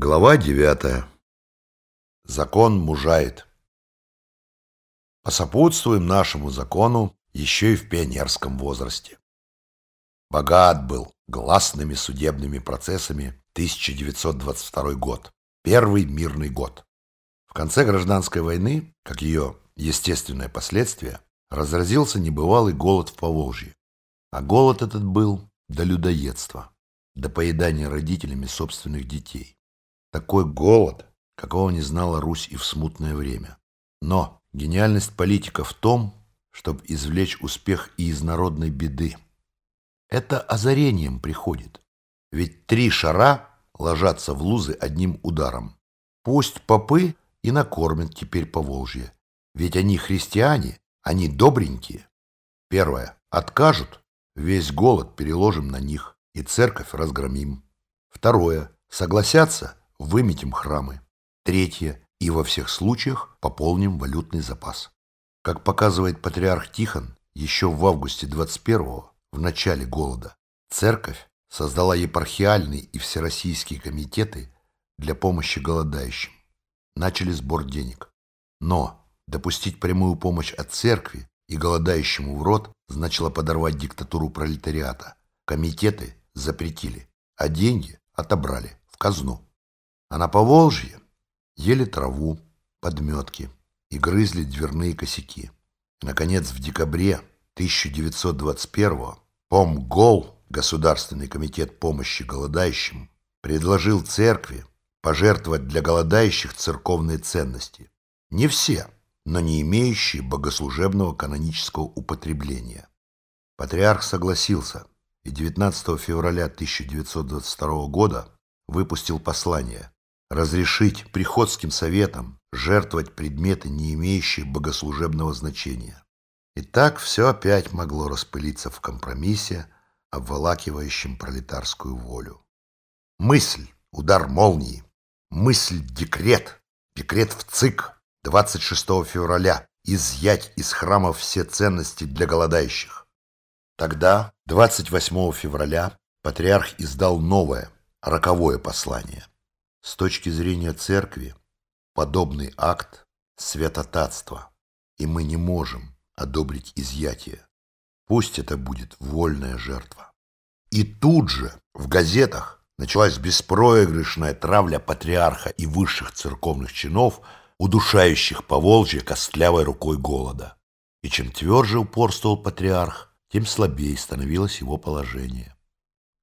Глава девятая. Закон мужает. Посопутствуем нашему закону еще и в пионерском возрасте. Богат был гласными судебными процессами 1922 год, первый мирный год. В конце гражданской войны, как ее естественное последствие, разразился небывалый голод в Поволжье. А голод этот был до людоедства, до поедания родителями собственных детей. Такой голод, какого не знала Русь и в смутное время. Но гениальность политика в том, чтобы извлечь успех и из народной беды. Это озарением приходит. Ведь три шара ложатся в лузы одним ударом. Пусть попы и накормят теперь по Волжье. Ведь они христиане, они добренькие. Первое. Откажут, весь голод переложим на них, и церковь разгромим. Второе. Согласятся, выметим храмы. Третье. И во всех случаях пополним валютный запас. Как показывает патриарх Тихон, еще в августе 21-го, в начале голода, церковь создала епархиальные и всероссийские комитеты для помощи голодающим. Начали сбор денег. Но допустить прямую помощь от церкви и голодающему в рот значило подорвать диктатуру пролетариата. Комитеты запретили, а деньги отобрали в казну. А на Поволжье ели траву, подметки и грызли дверные косяки. Наконец, в декабре 1921-го ПОМГОЛ, Государственный комитет помощи голодающим, предложил церкви пожертвовать для голодающих церковные ценности. Не все, но не имеющие богослужебного канонического употребления. Патриарх согласился и 19 февраля 1922 года выпустил послание разрешить приходским советам жертвовать предметы, не имеющие богослужебного значения. И так все опять могло распылиться в компромиссе, обволакивающем пролетарскую волю. Мысль — удар молнии. Мысль — декрет. Декрет в ЦИК 26 февраля изъять из храмов все ценности для голодающих. Тогда, 28 февраля, патриарх издал новое, роковое послание — с точки зрения церкви, подобный акт – святотатство, и мы не можем одобрить изъятие. Пусть это будет вольная жертва. И тут же в газетах началась беспроигрышная травля патриарха и высших церковных чинов, удушающих по Волжье костлявой рукой голода. И чем тверже упорствовал патриарх, тем слабее становилось его положение.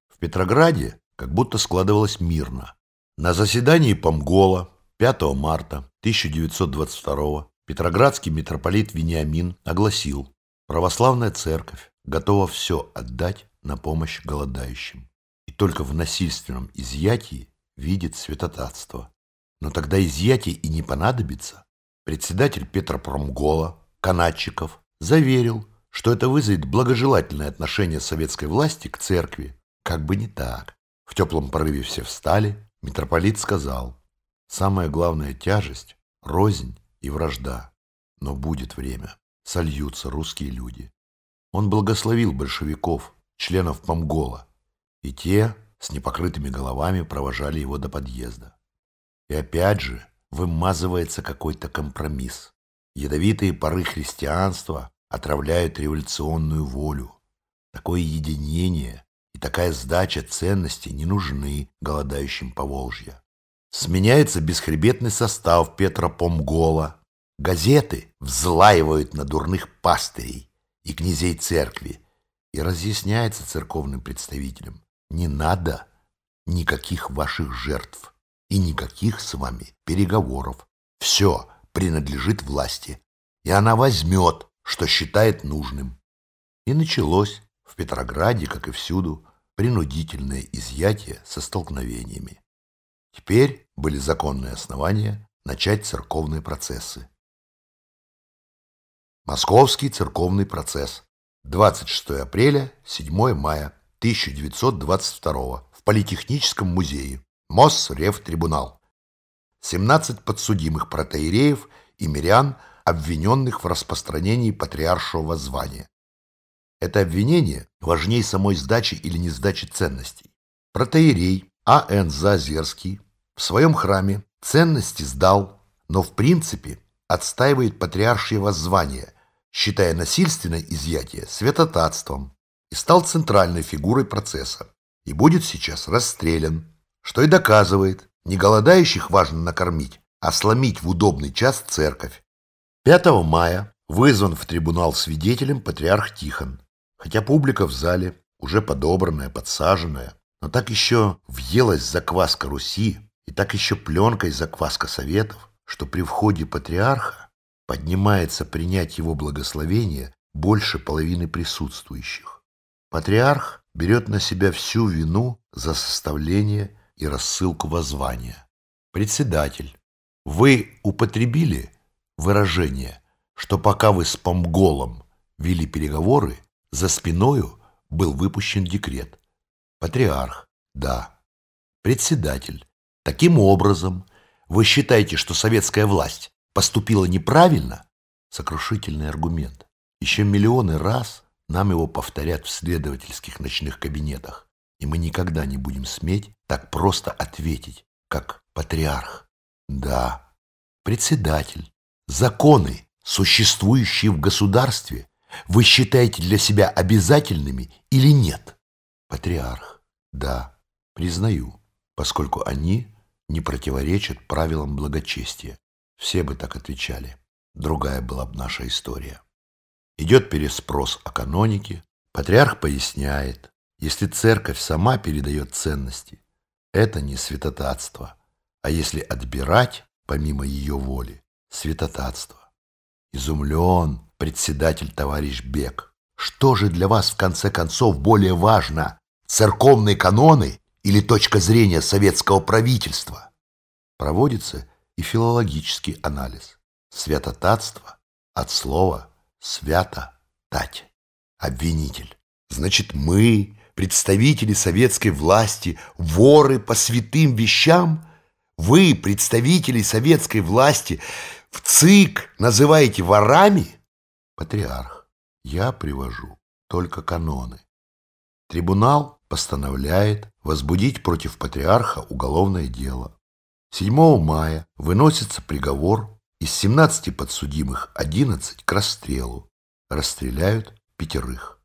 В Петрограде как будто складывалось мирно. На заседании Помгола 5 марта 1922 Петроградский митрополит Вениамин огласил, православная церковь готова все отдать на помощь голодающим. И только в насильственном изъятии видит святотатство. Но тогда изъятие и не понадобится. Председатель Петропромгола, Канадчиков, заверил, что это вызовет благожелательное отношение советской власти к церкви. Как бы не так. В теплом порыве все встали, Митрополит сказал, самая главная тяжесть – рознь и вражда. Но будет время, сольются русские люди. Он благословил большевиков, членов Помгола, и те с непокрытыми головами провожали его до подъезда. И опять же вымазывается какой-то компромисс. Ядовитые пары христианства отравляют революционную волю. Такое единение и такая сдача ценностей не нужны голодающим по Волжье. Сменяется бесхребетный состав Петра Помгола. Газеты взлаивают на дурных пастырей и князей церкви. И разъясняется церковным представителям, не надо никаких ваших жертв и никаких с вами переговоров. Все принадлежит власти, и она возьмет, что считает нужным. И началось в Петрограде, как и всюду, принудительное изъятие со столкновениями. Теперь были законные основания начать церковные процессы. Московский церковный процесс. 26 апреля, 7 мая 1922 в Политехническом музее. Мосревтрибунал. 17 подсудимых протеереев и мирян, обвиненных в распространении патриаршего звания. Это обвинение важнее самой сдачи или не сдачи ценностей. Протеерей А.Н. Зазерский в своем храме ценности сдал, но в принципе отстаивает патриаршие воззвания, считая насильственное изъятие святотатством, и стал центральной фигурой процесса, и будет сейчас расстрелян, что и доказывает, не голодающих важно накормить, а сломить в удобный час церковь. 5 мая вызван в трибунал свидетелем патриарх Тихон, хотя публика в зале, уже подобранная, подсаженная, но так еще въелась закваска Руси и так еще пленкой закваска Советов, что при входе патриарха поднимается принять его благословение больше половины присутствующих. Патриарх берет на себя всю вину за составление и рассылку воззвания. Председатель, вы употребили выражение, что пока вы с Помголом вели переговоры, за спиною был выпущен декрет. Патриарх, да. Председатель, таким образом вы считаете, что советская власть поступила неправильно? Сокрушительный аргумент. Еще миллионы раз нам его повторят в следовательских ночных кабинетах, и мы никогда не будем сметь так просто ответить, как патриарх. Да, председатель, законы, существующие в государстве, вы считаете для себя обязательными или нет? Патриарх. Да, признаю, поскольку они не противоречат правилам благочестия. Все бы так отвечали. Другая была бы наша история. Идет переспрос о канонике. Патриарх поясняет, если церковь сама передает ценности, это не святотатство, а если отбирать, помимо ее воли, святотатство. Изумлен председатель товарищ Бек. Что же для вас в конце концов более важно, церковные каноны или точка зрения советского правительства? Проводится и филологический анализ. Святотатство от слова «свято-тать». Обвинитель. Значит, мы, представители советской власти, воры по святым вещам? Вы, представители советской власти, в ЦИК называете ворами? Патриарх. Я привожу только каноны. Трибунал постановляет возбудить против патриарха уголовное дело. 7 мая выносится приговор из 17 подсудимых 11 к расстрелу. Расстреляют пятерых.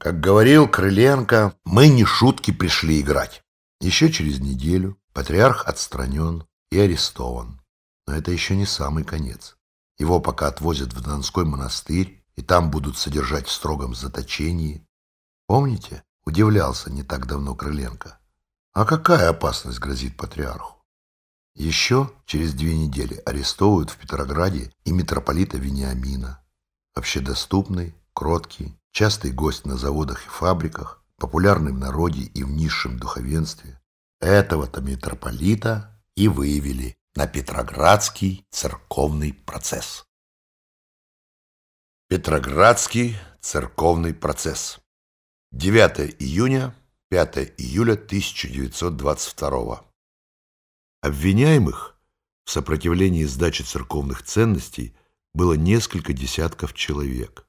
Как говорил Крыленко, мы не шутки пришли играть. Еще через неделю патриарх отстранен и арестован. Но это еще не самый конец. Его пока отвозят в Донской монастырь, и там будут содержать в строгом заточении. Помните, удивлялся не так давно Крыленко. А какая опасность грозит патриарху? Еще через две недели арестовывают в Петрограде и митрополита Вениамина. Общедоступный, кроткий, частый гость на заводах и фабриках, популярный в народе и в низшем духовенстве. Этого-то митрополита и выявили на Петроградский церковный процесс. Петроградский церковный процесс. 9 июня, 5 июля 1922 Обвиняемых в сопротивлении сдачи церковных ценностей было несколько десятков человек,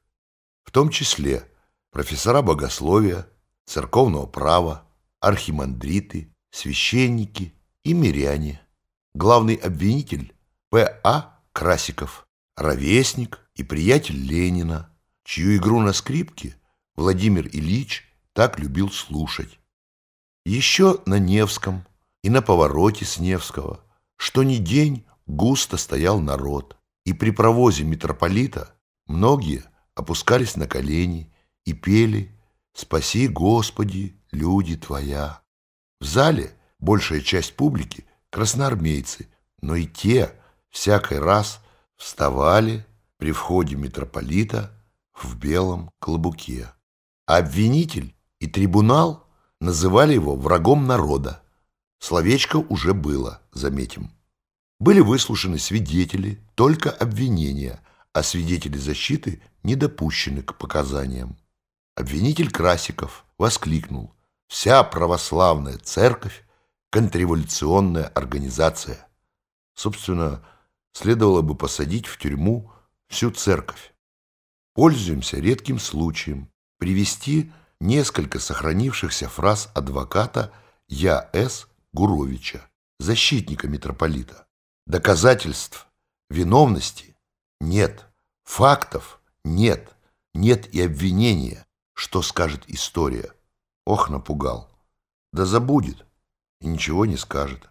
в том числе профессора богословия, церковного права, архимандриты, священники и миряне главный обвинитель П.А. Красиков, ровесник и приятель Ленина, чью игру на скрипке Владимир Ильич так любил слушать. Еще на Невском и на повороте с Невского, что ни день густо стоял народ, и при провозе митрополита многие опускались на колени и пели «Спаси, Господи, люди Твоя». В зале большая часть публики красноармейцы, но и те всякий раз вставали при входе митрополита в белом клобуке. А обвинитель и трибунал называли его врагом народа. Словечко уже было, заметим. Были выслушаны свидетели, только обвинения, а свидетели защиты не допущены к показаниям. Обвинитель Красиков воскликнул «Вся православная церковь контрреволюционная организация. Собственно, следовало бы посадить в тюрьму всю церковь. Пользуемся редким случаем привести несколько сохранившихся фраз адвоката Я.С. Гуровича. защитника митрополита. Доказательств виновности нет, фактов нет, нет и обвинения. Что скажет история? Ох, напугал. Да забудет и ничего не скажет.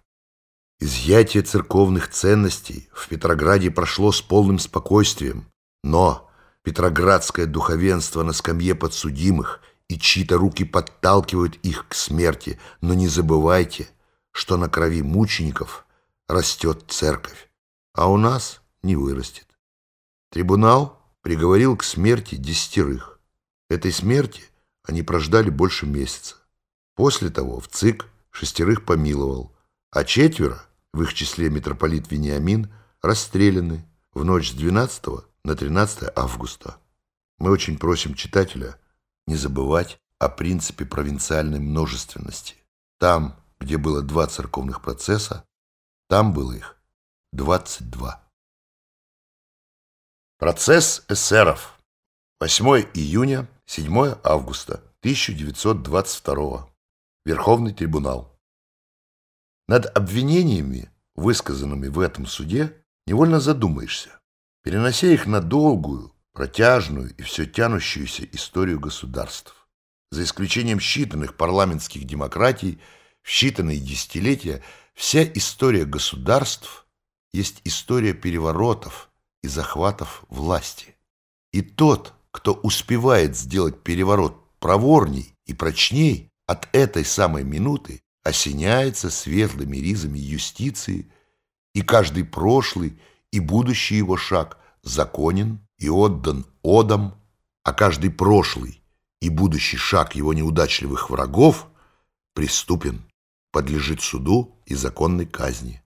Изъятие церковных ценностей в Петрограде прошло с полным спокойствием, но петроградское духовенство на скамье подсудимых и чьи-то руки подталкивают их к смерти, но не забывайте, что на крови мучеников растет церковь, а у нас не вырастет. Трибунал приговорил к смерти десятерых. Этой смерти они прождали больше месяца. После того в ЦИК шестерых помиловал, а четверо, в их числе митрополит Вениамин, расстреляны в ночь с 12 на 13 августа. Мы очень просим читателя не забывать о принципе провинциальной множественности. Там, где было два церковных процесса, там было их 22. Процесс эсеров. 8 июня, 7 августа 1922. Верховный трибунал. Над обвинениями, высказанными в этом суде, невольно задумаешься, перенося их на долгую, протяжную и все тянущуюся историю государств. За исключением считанных парламентских демократий, в считанные десятилетия вся история государств есть история переворотов и захватов власти. И тот, кто успевает сделать переворот проворней и прочней, от этой самой минуты осеняется светлыми ризами юстиции, и каждый прошлый и будущий его шаг законен и отдан одам, а каждый прошлый и будущий шаг его неудачливых врагов преступен, подлежит суду и законной казни.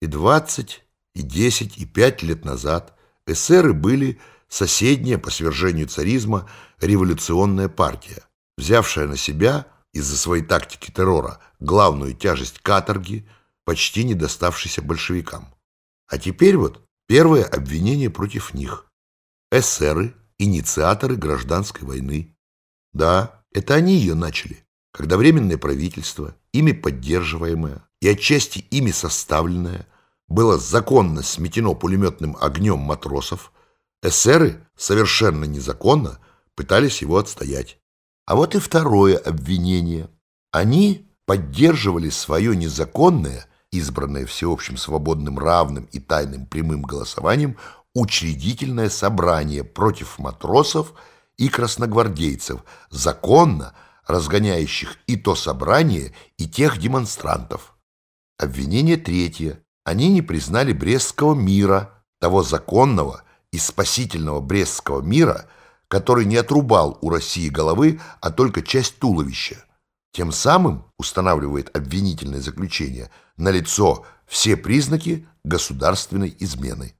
И двадцать, и десять, и пять лет назад эсеры были соседняя по свержению царизма революционная партия, взявшая на себя из-за своей тактики террора главную тяжесть каторги, почти не доставшейся большевикам. А теперь вот первое обвинение против них. Эсеры, инициаторы гражданской войны. Да, это они ее начали, когда Временное правительство, ими поддерживаемое и отчасти ими составленное, было законно сметено пулеметным огнем матросов, эсеры совершенно незаконно пытались его отстоять. А вот и второе обвинение. Они поддерживали свое незаконное, избранное всеобщим свободным равным и тайным прямым голосованием, учредительное собрание против матросов и красногвардейцев, законно разгоняющих и то собрание, и тех демонстрантов. Обвинение третье. Они не признали Брестского мира, того законного и спасительного Брестского мира, который не отрубал у России головы, а только часть туловища. Тем самым, устанавливает обвинительное заключение, налицо все признаки государственной измены.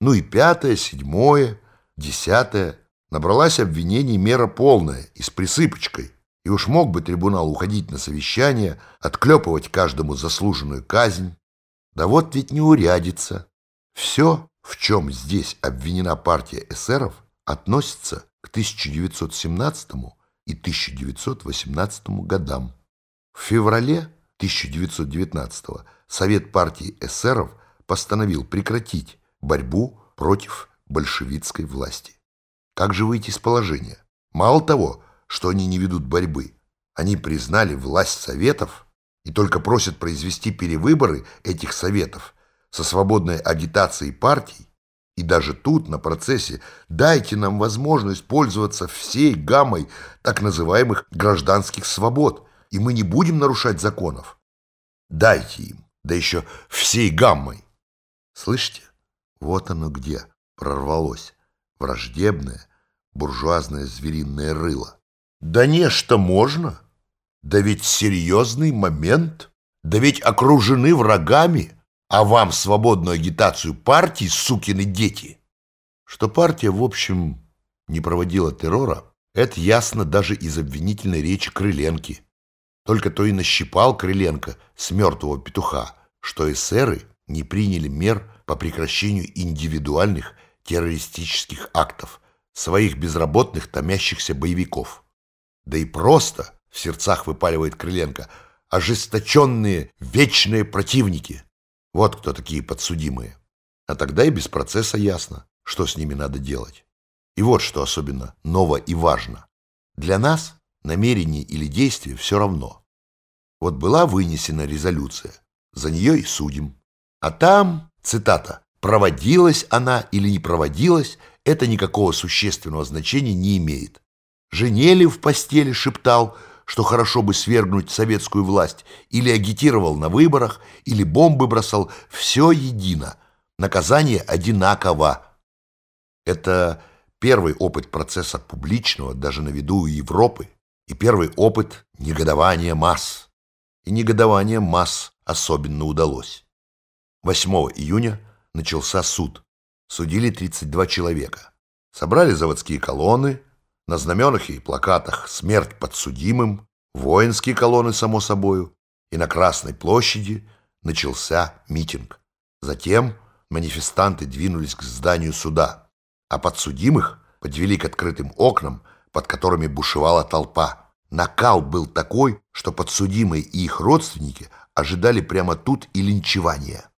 Ну и пятое, седьмое, десятое. Набралась обвинений мера полная и с присыпочкой. И уж мог бы трибунал уходить на совещание, отклепывать каждому заслуженную казнь. Да вот ведь не урядится. Все, в чем здесь обвинена партия эсеров, относится к 1917 и 1918 годам. В феврале 1919 Совет партии эсеров постановил прекратить борьбу против большевистской власти. Как же выйти из положения? Мало того, что они не ведут борьбы, они признали власть Советов и только просят произвести перевыборы этих Советов со свободной агитацией партий и даже тут, на процессе, дайте нам возможность пользоваться всей гаммой так называемых гражданских свобод, и мы не будем нарушать законов. Дайте им, да еще всей гаммой. Слышите? Вот оно где прорвалось. Враждебное, буржуазное звериное рыло. Да нечто можно. Да ведь серьезный момент. Да ведь окружены врагами а вам свободную агитацию партии, сукины дети. Что партия, в общем, не проводила террора, это ясно даже из обвинительной речи Крыленки. Только то и нащипал Крыленко с мертвого петуха, что эсеры не приняли мер по прекращению индивидуальных террористических актов, своих безработных томящихся боевиков. Да и просто, в сердцах выпаливает Крыленко, ожесточенные вечные противники. Вот кто такие подсудимые. А тогда и без процесса ясно, что с ними надо делать. И вот что особенно ново и важно. Для нас намерение или действие все равно. Вот была вынесена резолюция, за нее и судим. А там, цитата, «проводилась она или не проводилась, это никакого существенного значения не имеет». Женели в постели шептал, что хорошо бы свергнуть советскую власть, или агитировал на выборах, или бомбы бросал, все едино, наказание одинаково. Это первый опыт процесса публичного даже на виду у Европы и первый опыт негодования масс. И негодование масс особенно удалось. 8 июня начался суд. Судили 32 человека. Собрали заводские колонны, на знаменах и плакатах «Смерть подсудимым», воинские колонны, само собою, и на Красной площади начался митинг. Затем манифестанты двинулись к зданию суда, а подсудимых подвели к открытым окнам, под которыми бушевала толпа. Накал был такой, что подсудимые и их родственники ожидали прямо тут и линчевания.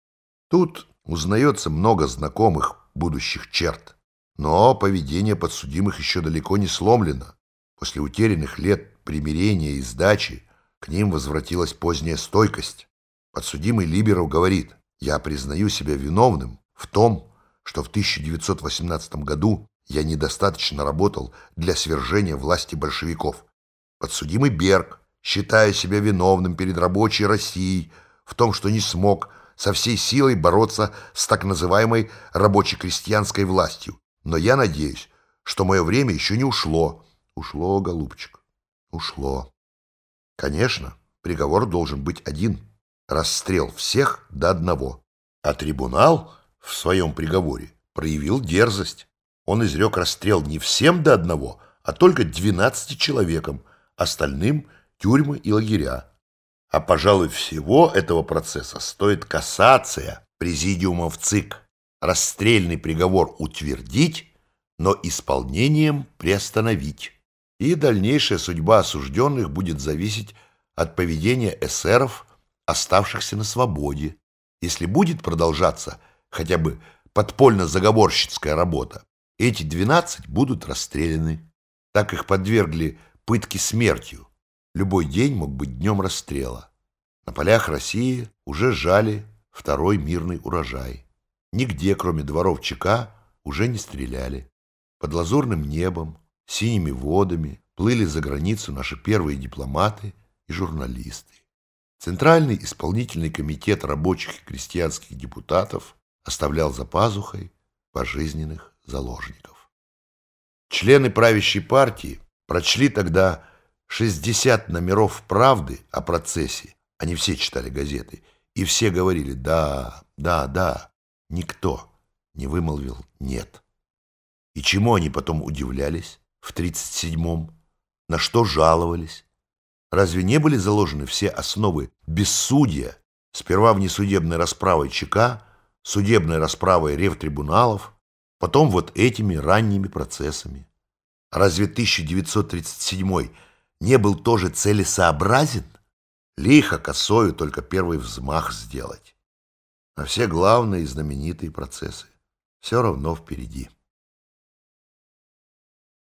Тут узнается много знакомых будущих черт. Но поведение подсудимых еще далеко не сломлено. После утерянных лет примирения и сдачи к ним возвратилась поздняя стойкость. Подсудимый Либеров говорит, «Я признаю себя виновным в том, что в 1918 году я недостаточно работал для свержения власти большевиков. Подсудимый Берг, считая себя виновным перед рабочей Россией в том, что не смог со всей силой бороться с так называемой рабоче-крестьянской властью, но я надеюсь, что мое время еще не ушло. Ушло, голубчик, ушло. Конечно, приговор должен быть один. Расстрел всех до одного. А трибунал в своем приговоре проявил дерзость. Он изрек расстрел не всем до одного, а только 12 человекам, остальным – тюрьмы и лагеря. А, пожалуй, всего этого процесса стоит кассация президиума в ЦИК расстрельный приговор утвердить, но исполнением приостановить. И дальнейшая судьба осужденных будет зависеть от поведения эсеров, оставшихся на свободе. Если будет продолжаться хотя бы подпольно-заговорщицкая работа, эти 12 будут расстреляны. Так их подвергли пытке смертью. Любой день мог быть днем расстрела. На полях России уже жали второй мирный урожай. Нигде, кроме дворов ЧК, уже не стреляли. Под лазурным небом, синими водами плыли за границу наши первые дипломаты и журналисты. Центральный исполнительный комитет рабочих и крестьянских депутатов оставлял за пазухой пожизненных заложников. Члены правящей партии прочли тогда 60 номеров «Правды» о процессе, они все читали газеты, и все говорили «да, да, да». Никто не вымолвил «нет». И чему они потом удивлялись в 37-м? На что жаловались? Разве не были заложены все основы бессудия, сперва внесудебной расправой ЧК, судебной расправой ревтрибуналов, потом вот этими ранними процессами? Разве 1937 не был тоже целесообразен? Лихо косою только первый взмах сделать а все главные и знаменитые процессы все равно впереди.